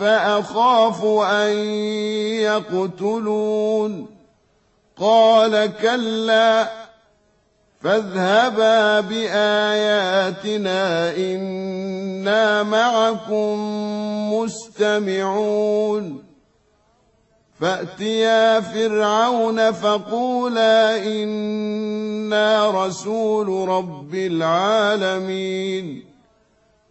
فأخاف أن يقتلون. قال كلا فاذهبا بآياتنا إنا معكم مستمعون. فأتيا فرعون فقولا إنا رسول رب العالمين.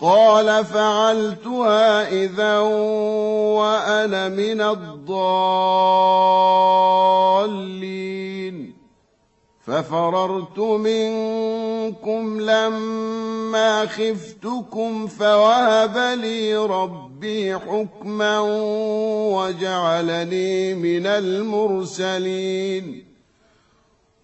قال فعلتها إذا وأنا من الضالين. ففررت منكم لما خفتكم فوهب لي ربي حكما وجعلني من المرسلين.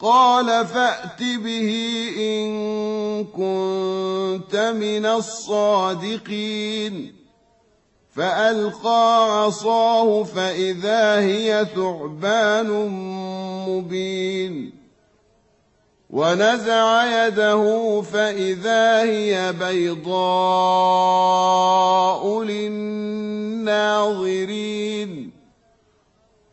قال فأت به إن كنت من الصادقين فألقى عصاه فإذا هي ثعبان مبين ونزع يده فإذا هي بيضاء للناظرين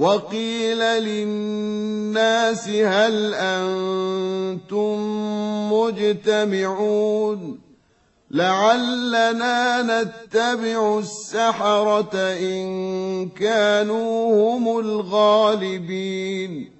وقيل للناس هل أنتم مجتمعون لعلنا نتبع السحرة إن كانوا هم الغالبين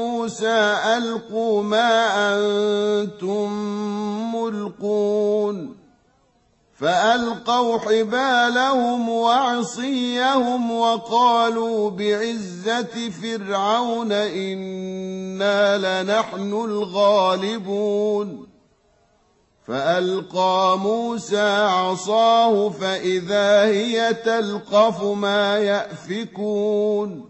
موسى ألقوا ما أنتم ملقون فألقوا حبالهم وعصيهم وقالوا بعزة فرعون إنا لنحن الغالبون فألقى موسى عصاه فإذا هي تلقف ما يأفكون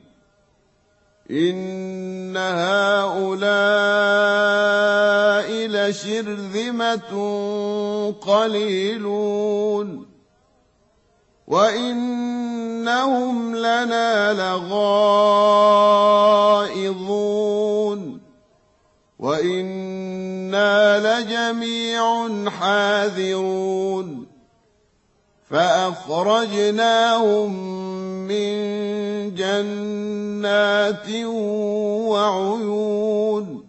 إن هؤلاء لشرذمة قليلون وإنهم لنا لغائظون وإنا لجميع حاذرون فأخرجناهم من جنات وعيون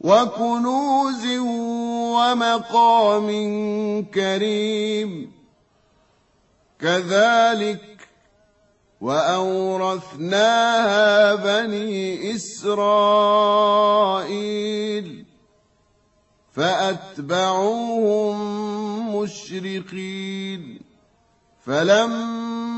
وكنوز ومقام كريم. كذلك وأورثناها بني إسرائيل فأتبعوهم مشرقين. فلما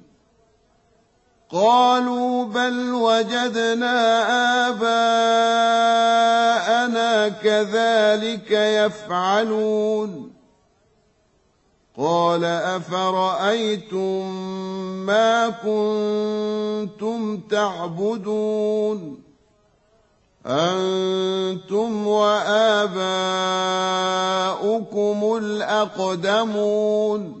قالوا بل وجدنا آباءنا كذلك يفعلون. قال أفرأيتم ما كنتم تعبدون؟ أنتم وآباؤكم الأقدمون.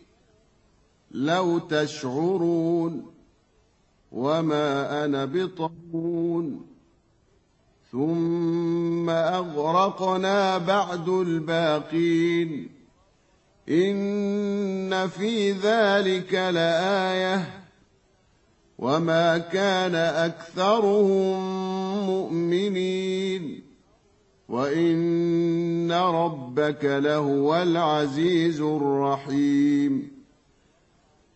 لو تشعرون وما أنا بطرون ثم أغرقنا بعد الباقين إن في ذلك لآية وما كان أكثرهم مؤمنين وإن ربك لهو العزيز الرحيم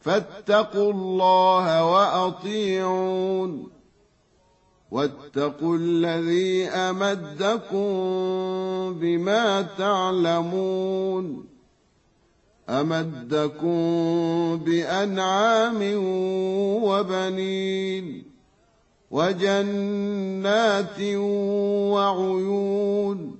فاتقوا الله وأطيعون. واتقوا الذي أمدكم بما تعلمون. أمدكم بأنعام وبنين وجنات وعيون.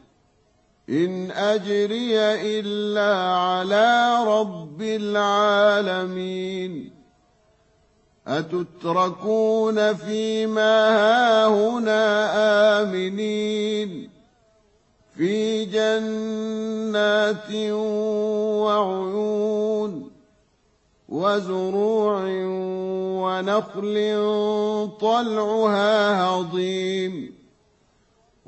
إن أجري إلا على رب العالمين. أتتركون فيما هاهنا آمنين. في جنات وعيون وزروع ونخل طلعها هضيم.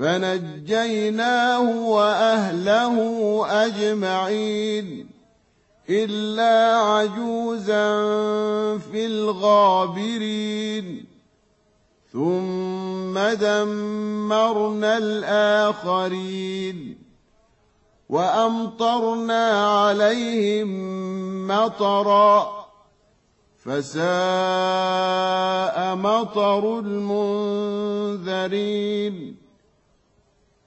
فنجيناه وأهله أجمعين إلا عجوزا في الغابرين. ثم دمرنا الآخرين. وأمطرنا عليهم مطرًا. فساء مطر المنذرين.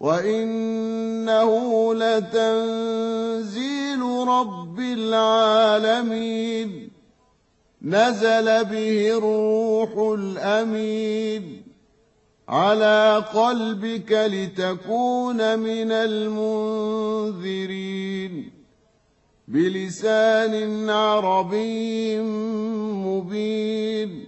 وإنه لتنزيل رب العالمين نزل به الروح الأمين على قلبك لتكون من المنذرين بلسان عربي مبين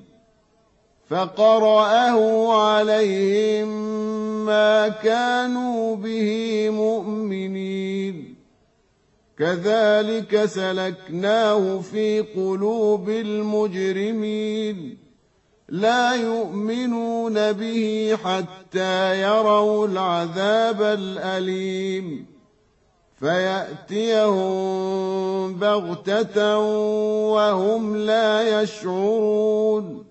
فقرأه عليهم ما كانوا به مؤمنين. كذلك سلكناه في قلوب المجرمين. لا يؤمنون به حتى يروا العذاب الأليم. فيأتيهم بغتة وهم لا يشعرون.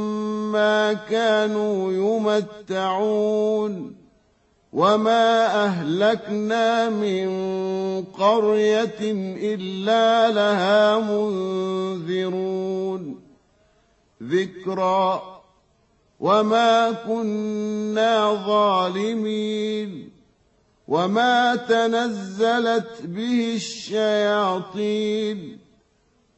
ما كانوا يمتعون وما أهلكنا من قرية إلا لها منذرون. ذكرى وما كنا ظالمين وما تنزلت به الشياطين.